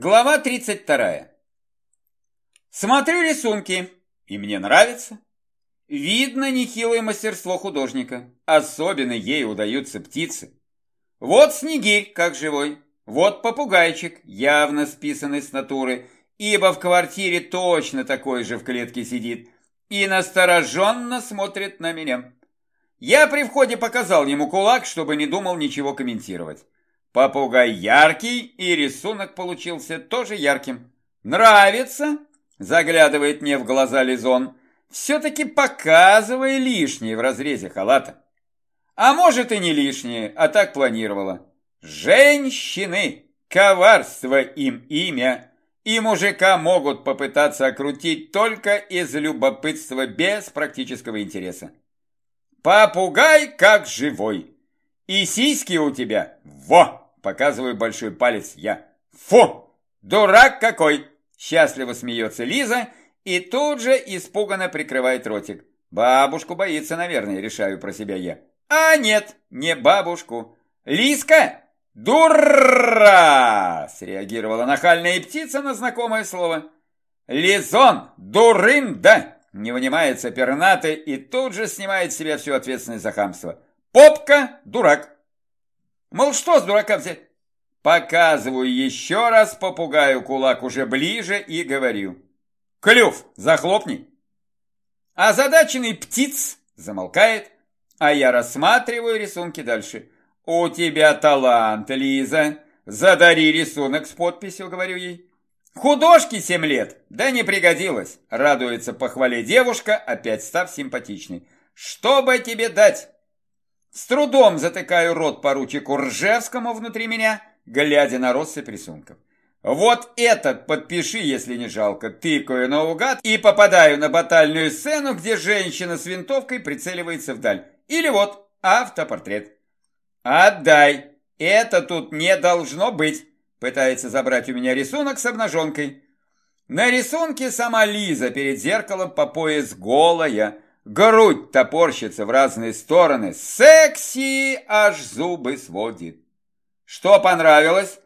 Глава 32. Смотрю рисунки, и мне нравится. Видно нехилое мастерство художника. Особенно ей удаются птицы. Вот снегирь, как живой. Вот попугайчик, явно списанный с натуры, ибо в квартире точно такой же в клетке сидит и настороженно смотрит на меня. Я при входе показал ему кулак, чтобы не думал ничего комментировать. Попугай яркий, и рисунок получился тоже ярким. «Нравится?» – заглядывает мне в глаза Лизон, все-таки показывая лишнее в разрезе халата. А может и не лишнее, а так планировала. Женщины, коварство им имя, и мужика могут попытаться окрутить только из любопытства без практического интереса. Попугай как живой. И сиськи у тебя, во, показываю большой палец я. Фу, дурак какой, счастливо смеется Лиза и тут же испуганно прикрывает ротик. Бабушку боится, наверное, решаю про себя я. А нет, не бабушку. Лиска, дура, среагировала нахальная птица на знакомое слово. Лизон, дурында, не вынимается пернатый и тут же снимает с себя всю ответственность за хамство. Попка – дурак. Мол, что с дурака взять? Показываю еще раз попугаю кулак уже ближе и говорю. Клюв, захлопни. Озадаченный птиц замолкает, а я рассматриваю рисунки дальше. У тебя талант, Лиза. Задари рисунок с подписью, говорю ей. Художки семь лет, да не пригодилось. Радуется похвале девушка, опять став симпатичной. Что бы тебе дать? С трудом затыкаю рот поручику Ржевскому внутри меня, глядя на россыпь рисунков. Вот этот подпиши, если не жалко, тыкаю наугад и попадаю на батальную сцену, где женщина с винтовкой прицеливается вдаль. Или вот автопортрет. Отдай, это тут не должно быть. Пытается забрать у меня рисунок с обнаженкой. На рисунке сама Лиза перед зеркалом по пояс голая, Грудь топорщится в разные стороны. Секси аж зубы сводит. Что понравилось?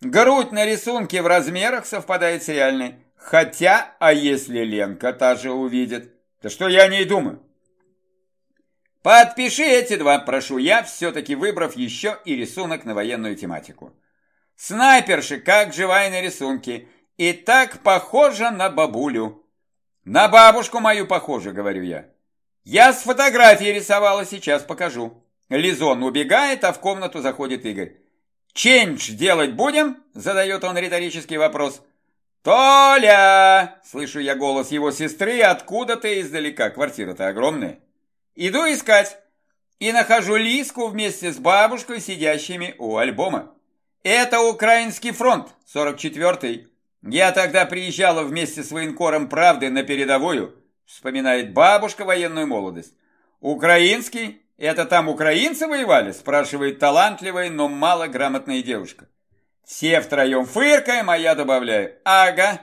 Грудь на рисунке в размерах совпадает с реальной. Хотя, а если Ленка та же увидит? Да что я о ней думаю? Подпиши эти два, прошу я, все-таки выбрав еще и рисунок на военную тематику. Снайперши, как живая на рисунке, и так похожа на бабулю. На бабушку мою похоже, говорю я. Я с фотографией рисовала, сейчас покажу. Лизон убегает, а в комнату заходит Игорь. «Чендж делать будем?» – задает он риторический вопрос. «Толя!» – слышу я голос его сестры откуда-то издалека. Квартира-то огромная. Иду искать. И нахожу Лиску вместе с бабушкой, сидящими у альбома. Это Украинский фронт, 44-й. Я тогда приезжала вместе с военкором «Правды» на передовую. Вспоминает бабушка военную молодость. Украинский? Это там украинцы воевали? Спрашивает талантливая, но малограмотная девушка. Все втроем фыркаем, а я добавляю. Ага.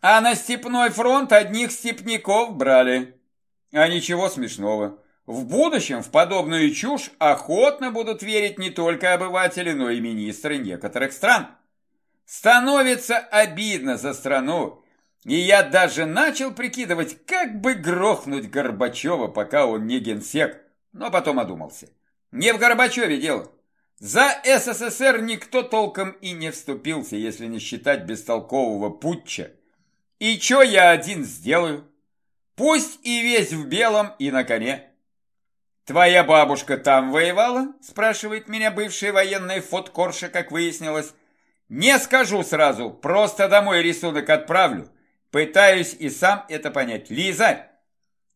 А на степной фронт одних степняков брали. А ничего смешного. В будущем в подобную чушь охотно будут верить не только обыватели, но и министры некоторых стран. Становится обидно за страну, и я даже начал прикидывать, как бы грохнуть Горбачева, пока он не генсек, но потом одумался. Не в Горбачеве дело. За СССР никто толком и не вступился, если не считать бестолкового путча. И что я один сделаю? Пусть и весь в белом и на коне. «Твоя бабушка там воевала?» – спрашивает меня бывшая военная фоткорша, как выяснилось. «Не скажу сразу, просто домой рисунок отправлю. Пытаюсь и сам это понять. Лиза,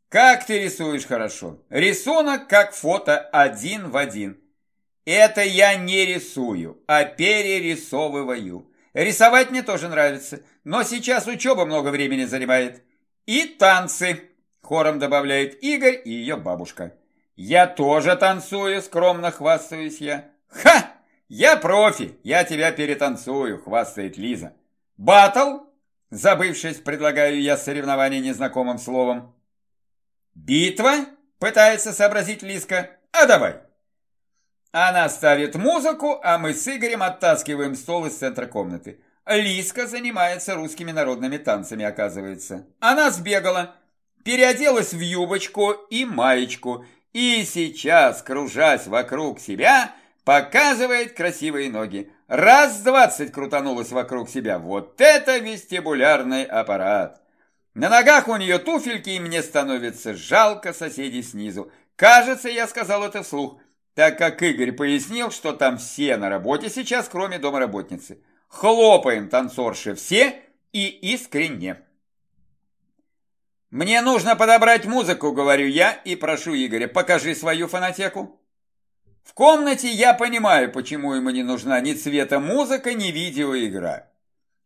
как ты рисуешь хорошо. Рисунок как фото один в один. Это я не рисую, а перерисовываю. Рисовать мне тоже нравится, но сейчас учеба много времени занимает. И танцы, хором добавляет Игорь и ее бабушка. Я тоже танцую, скромно хвастаюсь я. Ха! Я профи, я тебя перетанцую, хвастает Лиза. Батл? Забывшись, предлагаю я соревнование незнакомым словом. «Битва?» – пытается сообразить Лиска. «А давай!» Она ставит музыку, а мы с Игорем оттаскиваем стол из центра комнаты. Лиска занимается русскими народными танцами, оказывается. Она сбегала, переоделась в юбочку и маечку, и сейчас, кружась вокруг себя, показывает красивые ноги. Раз двадцать крутанулась вокруг себя. Вот это вестибулярный аппарат. На ногах у нее туфельки, и мне становится жалко соседей снизу. Кажется, я сказал это вслух, так как Игорь пояснил, что там все на работе сейчас, кроме домработницы. Хлопаем танцорши все и искренне. «Мне нужно подобрать музыку», — говорю я и прошу Игоря, покажи свою фонотеку. В комнате я понимаю, почему ему не нужна ни цвета музыка, ни видеоигра.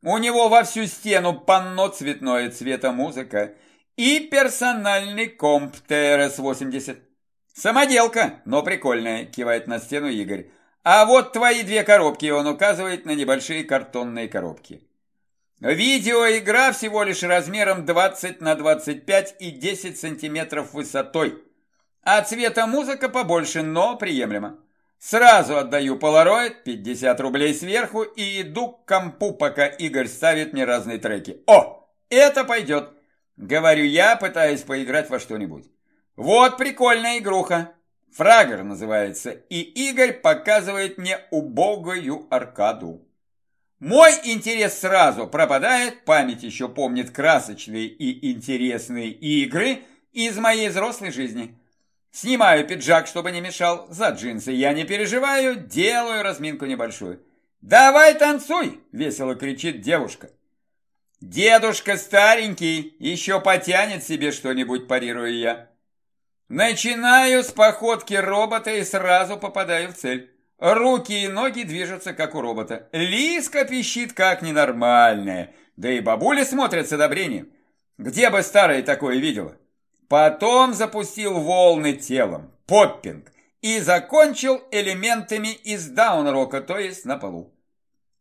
У него во всю стену панно цветное цвета музыка и персональный комп ТРС-80. Самоделка, но прикольная, кивает на стену Игорь. А вот твои две коробки, он указывает на небольшие картонные коробки. Видеоигра всего лишь размером 20 на 25 и 10 сантиметров высотой. А цвета музыка побольше, но приемлемо. Сразу отдаю полароид, 50 рублей сверху и иду к компу, пока Игорь ставит мне разные треки. О, это пойдет, говорю я, пытаясь поиграть во что-нибудь. Вот прикольная игруха. Фрагер называется, и Игорь показывает мне убогую аркаду. Мой интерес сразу пропадает, память еще помнит красочные и интересные игры из моей взрослой жизни. Снимаю пиджак, чтобы не мешал, за джинсы я не переживаю, делаю разминку небольшую. «Давай танцуй!» – весело кричит девушка. «Дедушка старенький, еще потянет себе что-нибудь», – парирую я. Начинаю с походки робота и сразу попадаю в цель. Руки и ноги движутся, как у робота. Лиска пищит, как ненормальная. Да и бабуля смотрят с одобрением. Где бы старая такое видела? Потом запустил волны телом, поппинг, и закончил элементами из даунрока, то есть на полу.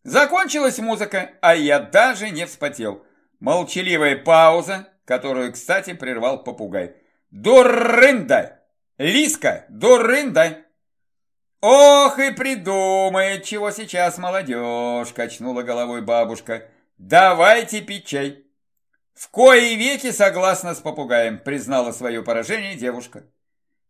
Закончилась музыка, а я даже не вспотел. Молчаливая пауза, которую, кстати, прервал попугай. Дурында! Лиска, дурында! Ох и придумает, чего сейчас молодежь, качнула головой бабушка. Давайте пить чай. В кои веки согласна с попугаем, признала свое поражение девушка.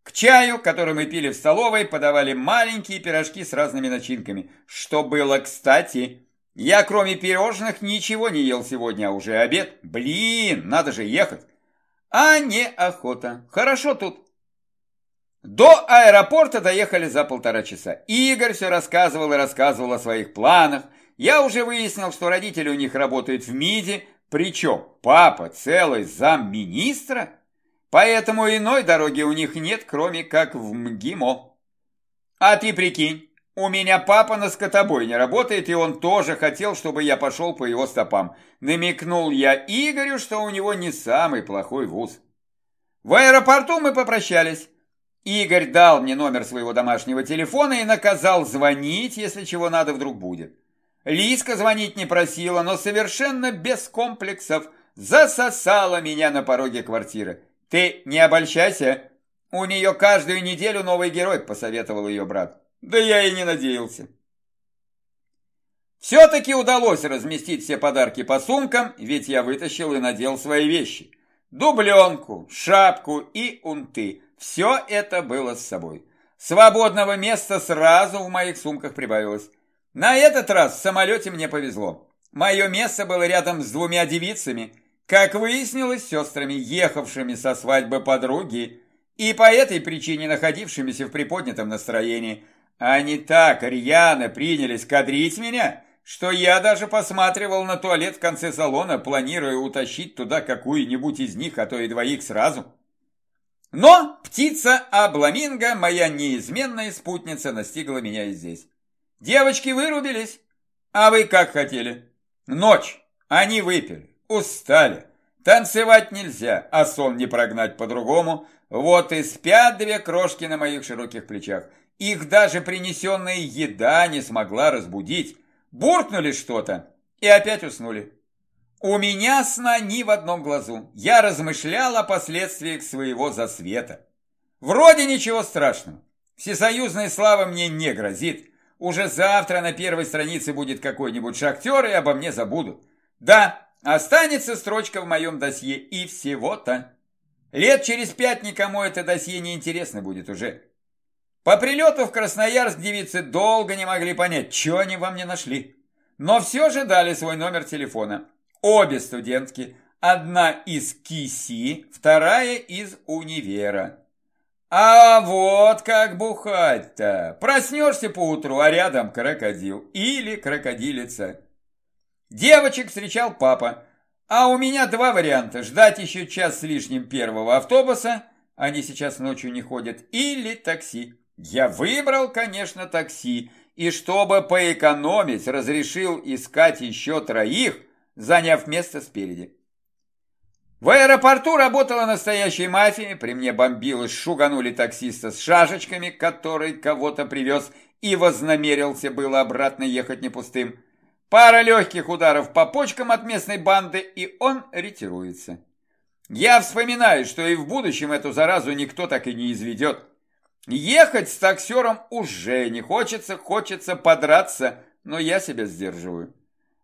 К чаю, который мы пили в столовой, подавали маленькие пирожки с разными начинками, что было кстати. Я кроме пирожных ничего не ел сегодня, а уже обед. Блин, надо же ехать а не охота. Хорошо тут. До аэропорта доехали за полтора часа. Игорь все рассказывал и рассказывал о своих планах. Я уже выяснил, что родители у них работают в МИДе, причем папа целый замминистра. Поэтому иной дороги у них нет, кроме как в МГИМО. А ты прикинь, у меня папа на скотобойне работает, и он тоже хотел, чтобы я пошел по его стопам. Намекнул я Игорю, что у него не самый плохой вуз. В аэропорту мы попрощались. Игорь дал мне номер своего домашнего телефона и наказал звонить, если чего надо вдруг будет. Лиска звонить не просила, но совершенно без комплексов засосала меня на пороге квартиры. «Ты не обольщайся, у нее каждую неделю новый герой», посоветовал ее брат. Да я и не надеялся. Все-таки удалось разместить все подарки по сумкам, ведь я вытащил и надел свои вещи. Дубленку, шапку и унты. Все это было с собой. Свободного места сразу в моих сумках прибавилось. На этот раз в самолете мне повезло. Мое место было рядом с двумя девицами, как выяснилось, сестрами, ехавшими со свадьбы подруги, и по этой причине находившимися в приподнятом настроении – они так рьяно принялись кадрить меня, что я даже посматривал на туалет в конце салона, планируя утащить туда какую-нибудь из них, а то и двоих сразу. Но птица Абламинго, моя неизменная спутница, настигла меня и здесь. Девочки вырубились. А вы как хотели? Ночь. Они выпили, устали. Танцевать нельзя, а сон не прогнать по-другому. Вот и спят две крошки на моих широких плечах. Их даже принесенная еда не смогла разбудить. Буркнули что-то и опять уснули. У меня сна ни в одном глазу. Я размышлял о последствиях своего засвета. Вроде ничего страшного. Всесоюзная слава мне не грозит. Уже завтра на первой странице будет какой-нибудь шахтер, и обо мне забудут. Да, останется строчка в моем досье, и всего-то. Лет через пять никому это досье не интересно будет уже. По прилету в Красноярск девицы долго не могли понять, что они во мне нашли. Но все же дали свой номер телефона. Обе студентки, одна из КИСИ, вторая из универа. А вот как бухать-то. Проснешься поутру, а рядом крокодил или крокодилица. Девочек встречал папа. А у меня два варианта. Ждать еще час с лишним первого автобуса, они сейчас ночью не ходят, или такси. Я выбрал, конечно, такси, и чтобы поэкономить, разрешил искать еще троих, заняв место спереди. В аэропорту работала настоящая мафия, при мне бомбилось, шуганули таксиста с шашечками, который кого-то привез и вознамерился было обратно ехать не пустым. Пара легких ударов по почкам от местной банды, и он ретируется. Я вспоминаю, что и в будущем эту заразу никто так и не изведет. Ехать с таксером уже не хочется, хочется подраться, но я себя сдерживаю.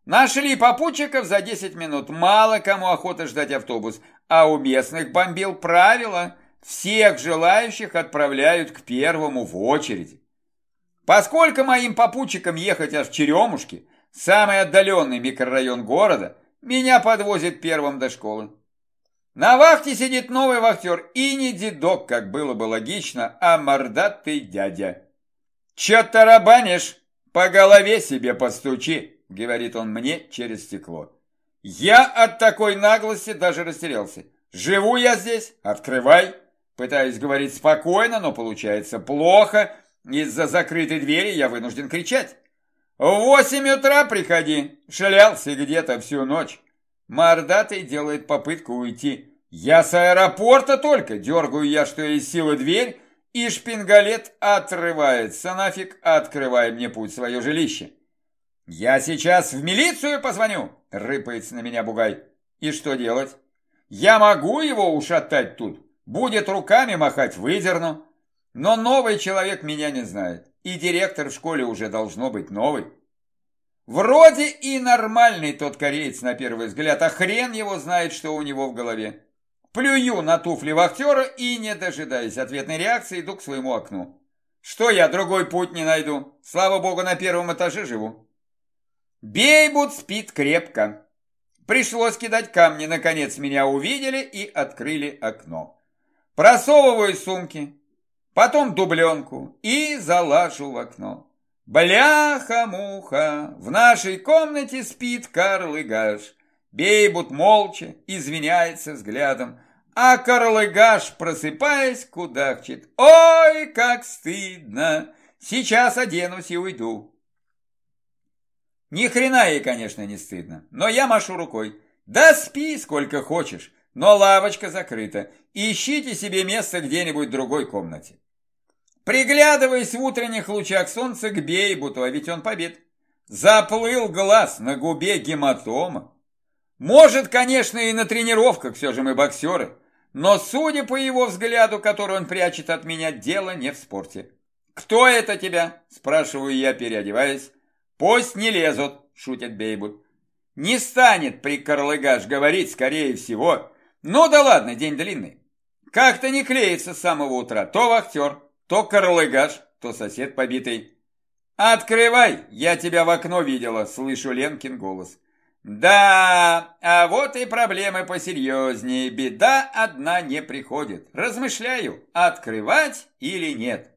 Нашли попутчиков за 10 минут, мало кому охота ждать автобус, а у местных бомбил правило, всех желающих отправляют к первому в очереди. Поскольку моим попутчикам ехать аж в Черемушки, самый отдаленный микрорайон города, меня подвозят первым до школы. На вахте сидит новый вахтер, и не дедок, как было бы логично, а мордатый дядя. «Чё тарабанишь? По голове себе постучи!» — говорит он мне через стекло. Я от такой наглости даже растерялся. «Живу я здесь, открывай!» Пытаюсь говорить спокойно, но получается плохо. Из-за закрытой двери я вынужден кричать. «В восемь утра приходи!» Шлялся где-то всю ночь. Мордатый делает попытку уйти. Я с аэропорта только, дергаю я, что есть силы дверь, и шпингалет отрывается нафиг, открывая мне путь в свое жилище. «Я сейчас в милицию позвоню!» — рыпается на меня бугай. «И что делать? Я могу его ушатать тут? Будет руками махать, выдерну. Но новый человек меня не знает, и директор в школе уже должно быть новый. Вроде и нормальный тот кореец на первый взгляд, а хрен его знает, что у него в голове. Плюю на туфли вахтера и, не дожидаясь ответной реакции, иду к своему окну. Что я, другой путь не найду? Слава богу, на первом этаже живу. Бейбут спит крепко. Пришлось кидать камни, наконец меня увидели и открыли окно. Просовываю сумки, потом дубленку и залажу в окно. Бляха-муха, в нашей комнате спит Карлыгаш. Бейбут молча, извиняется взглядом, а Карлыгаш, просыпаясь, кудахчет. Ой, как стыдно! Сейчас оденусь и уйду. Ни хрена ей, конечно, не стыдно, но я машу рукой. Да спи сколько хочешь, но лавочка закрыта. Ищите себе место где-нибудь в другой комнате. Приглядываясь в утренних лучах солнца к Бейбуту, а ведь он побит. Заплыл глаз на губе гематома. Может, конечно, и на тренировках все же мы боксеры, но, судя по его взгляду, который он прячет от меня, дело не в спорте. «Кто это тебя?» – спрашиваю я, переодеваясь. «Пусть не лезут», – шутит Бейбут. «Не станет прикорлыгаш говорить, скорее всего. Ну да ладно, день длинный. Как-то не клеится с самого утра. То вахтер, то корлыгаш, то сосед побитый. «Открывай, я тебя в окно видела», — слышу Ленкин голос. «Да, а вот и проблемы посерьезнее. Беда одна не приходит. Размышляю, открывать или нет».